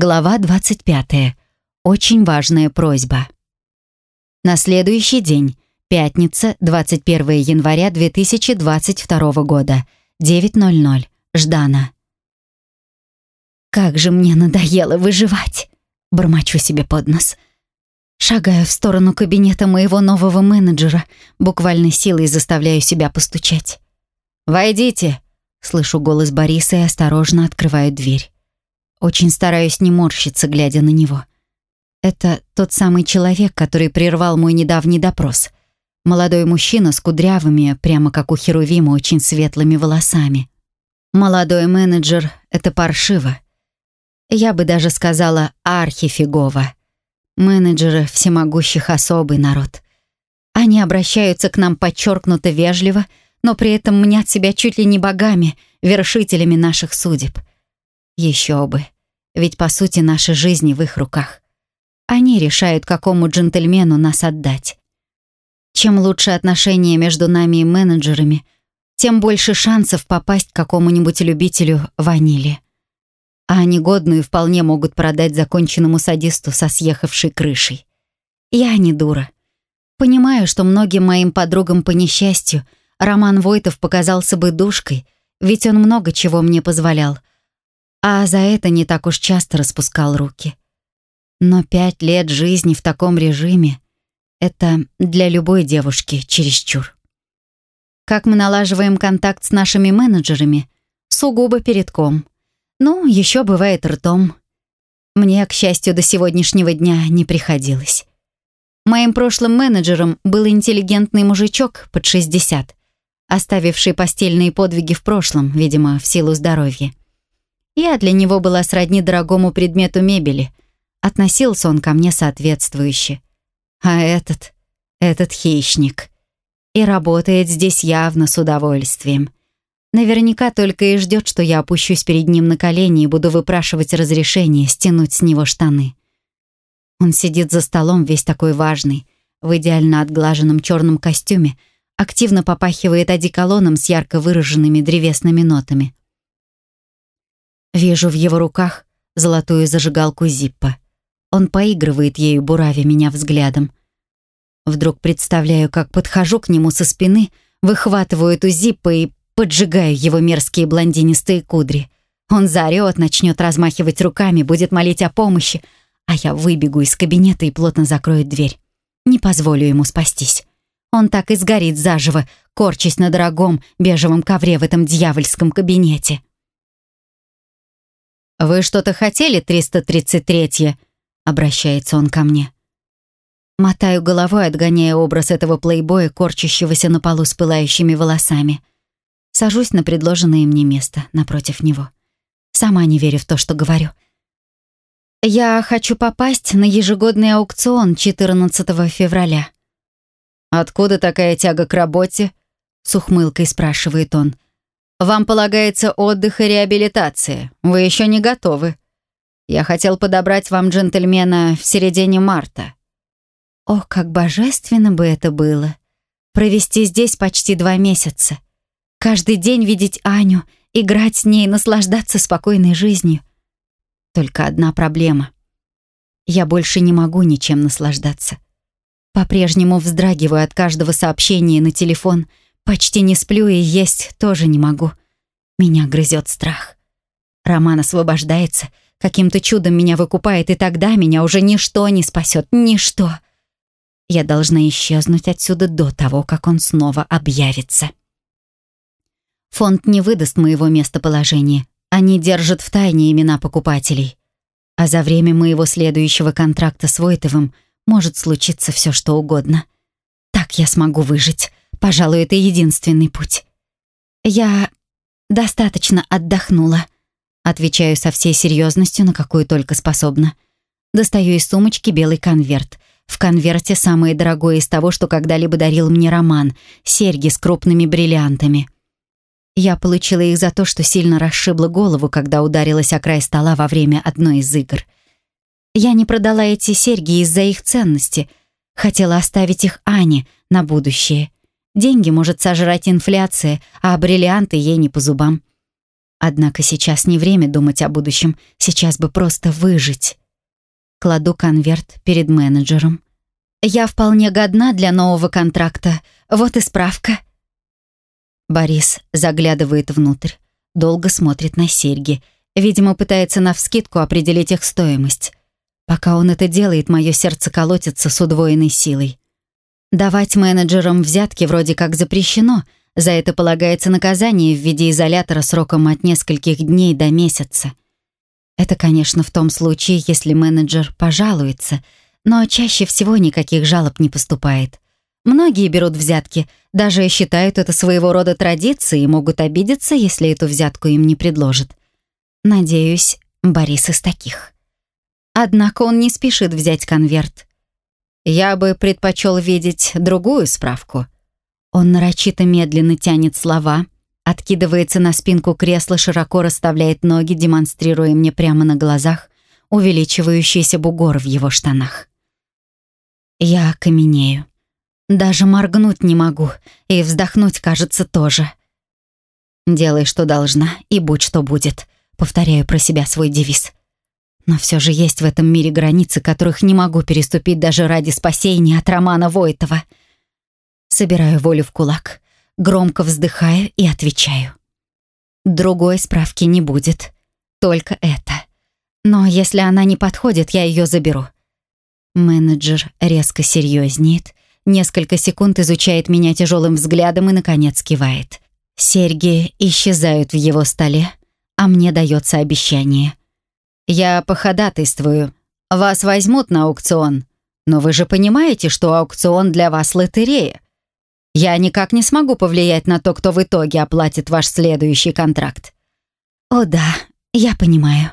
Глава 25. Очень важная просьба. На следующий день, пятница, 21 января 2022 года, 9.00, Ждана. «Как же мне надоело выживать!» — бормочу себе под нос. Шагаю в сторону кабинета моего нового менеджера, буквально силой заставляю себя постучать. «Войдите!» — слышу голос Бориса и осторожно открываю дверь. Очень стараюсь не морщиться, глядя на него. Это тот самый человек, который прервал мой недавний допрос. Молодой мужчина с кудрявыми, прямо как у Херувима, очень светлыми волосами. Молодой менеджер — это паршиво. Я бы даже сказала архифигово. Менеджеры всемогущих особый народ. Они обращаются к нам подчеркнуто вежливо, но при этом мнят себя чуть ли не богами, вершителями наших судеб. Еще бы. Ведь, по сути, наши жизни в их руках. Они решают, какому джентльмену нас отдать. Чем лучше отношения между нами и менеджерами, тем больше шансов попасть к какому-нибудь любителю ванили. А они годную вполне могут продать законченному садисту со съехавшей крышей. Я не дура. Понимаю, что многим моим подругам по несчастью Роман Войтов показался бы душкой, ведь он много чего мне позволял, а за это не так уж часто распускал руки. Но пять лет жизни в таком режиме — это для любой девушки чересчур. Как мы налаживаем контакт с нашими менеджерами? Сугубо передком. Ну, еще бывает ртом. Мне, к счастью, до сегодняшнего дня не приходилось. Моим прошлым менеджером был интеллигентный мужичок под 60, оставивший постельные подвиги в прошлом, видимо, в силу здоровья. Я для него была сродни дорогому предмету мебели. Относился он ко мне соответствующе. А этот, этот хищник. И работает здесь явно с удовольствием. Наверняка только и ждет, что я опущусь перед ним на колени и буду выпрашивать разрешение стянуть с него штаны. Он сидит за столом весь такой важный, в идеально отглаженном черном костюме, активно попахивает одеколоном с ярко выраженными древесными нотами. Вижу в его руках золотую зажигалку Зиппа. Он поигрывает ею, буравя меня взглядом. Вдруг представляю, как подхожу к нему со спины, выхватываю эту Зиппа и поджигаю его мерзкие блондинистые кудри. Он заорёт, начнет размахивать руками, будет молить о помощи, а я выбегу из кабинета и плотно закрою дверь. Не позволю ему спастись. Он так и сгорит заживо, корчась на дорогом бежевом ковре в этом дьявольском кабинете. «Вы что-то хотели, 333-е?» — обращается он ко мне. Мотаю головой, отгоняя образ этого плейбоя, корчащегося на полу с пылающими волосами. Сажусь на предложенное мне место напротив него. Сама не верю в то, что говорю. «Я хочу попасть на ежегодный аукцион 14 февраля». «Откуда такая тяга к работе?» — с ухмылкой спрашивает он. — вам полагается отдых и реабилитация. Вы еще не готовы. Я хотел подобрать вам джентльмена в середине марта». Ох, как божественно бы это было. Провести здесь почти два месяца. Каждый день видеть Аню, играть с ней, наслаждаться спокойной жизнью. Только одна проблема. Я больше не могу ничем наслаждаться. По-прежнему вздрагиваю от каждого сообщения на телефон — Почти не сплю и есть тоже не могу. Меня грызет страх. Роман освобождается, каким-то чудом меня выкупает, и тогда меня уже ничто не спасет, ничто. Я должна исчезнуть отсюда до того, как он снова объявится. Фонд не выдаст моего местоположения. Они держат в тайне имена покупателей. А за время моего следующего контракта с Войтовым может случиться все, что угодно. Так я смогу выжить. Пожалуй, это единственный путь. Я достаточно отдохнула. Отвечаю со всей серьезностью, на какую только способна. Достаю из сумочки белый конверт. В конверте самое дорогое из того, что когда-либо дарил мне Роман. Серьги с крупными бриллиантами. Я получила их за то, что сильно расшибла голову, когда ударилась о край стола во время одной из игр. Я не продала эти серьги из-за их ценности. Хотела оставить их Ане на будущее. Деньги может сожрать инфляция, а бриллианты ей не по зубам. Однако сейчас не время думать о будущем, сейчас бы просто выжить. Кладу конверт перед менеджером. «Я вполне годна для нового контракта. Вот и справка». Борис заглядывает внутрь, долго смотрит на серьги. Видимо, пытается навскидку определить их стоимость. Пока он это делает, мое сердце колотится с удвоенной силой. Давать менеджерам взятки вроде как запрещено. За это полагается наказание в виде изолятора сроком от нескольких дней до месяца. Это, конечно, в том случае, если менеджер пожалуется, но чаще всего никаких жалоб не поступает. Многие берут взятки, даже считают это своего рода традицией и могут обидеться, если эту взятку им не предложат. Надеюсь, Борис из таких. Однако он не спешит взять конверт. Я бы предпочел видеть другую справку. Он нарочито медленно тянет слова, откидывается на спинку кресла, широко расставляет ноги, демонстрируя мне прямо на глазах увеличивающийся бугор в его штанах. Я каменею. Даже моргнуть не могу, и вздохнуть, кажется, тоже. «Делай, что должна, и будь, что будет», — повторяю про себя свой девиз. Но все же есть в этом мире границы, которых не могу переступить даже ради спасения от Романа Войтова. Собираю волю в кулак, громко вздыхаю и отвечаю. Другой справки не будет, только это. Но если она не подходит, я ее заберу. Менеджер резко серьезнеет, несколько секунд изучает меня тяжелым взглядом и, наконец, кивает. Серьги исчезают в его столе, а мне дается обещание. Я походатайствую. Вас возьмут на аукцион. Но вы же понимаете, что аукцион для вас лотерея. Я никак не смогу повлиять на то, кто в итоге оплатит ваш следующий контракт. О да, я понимаю.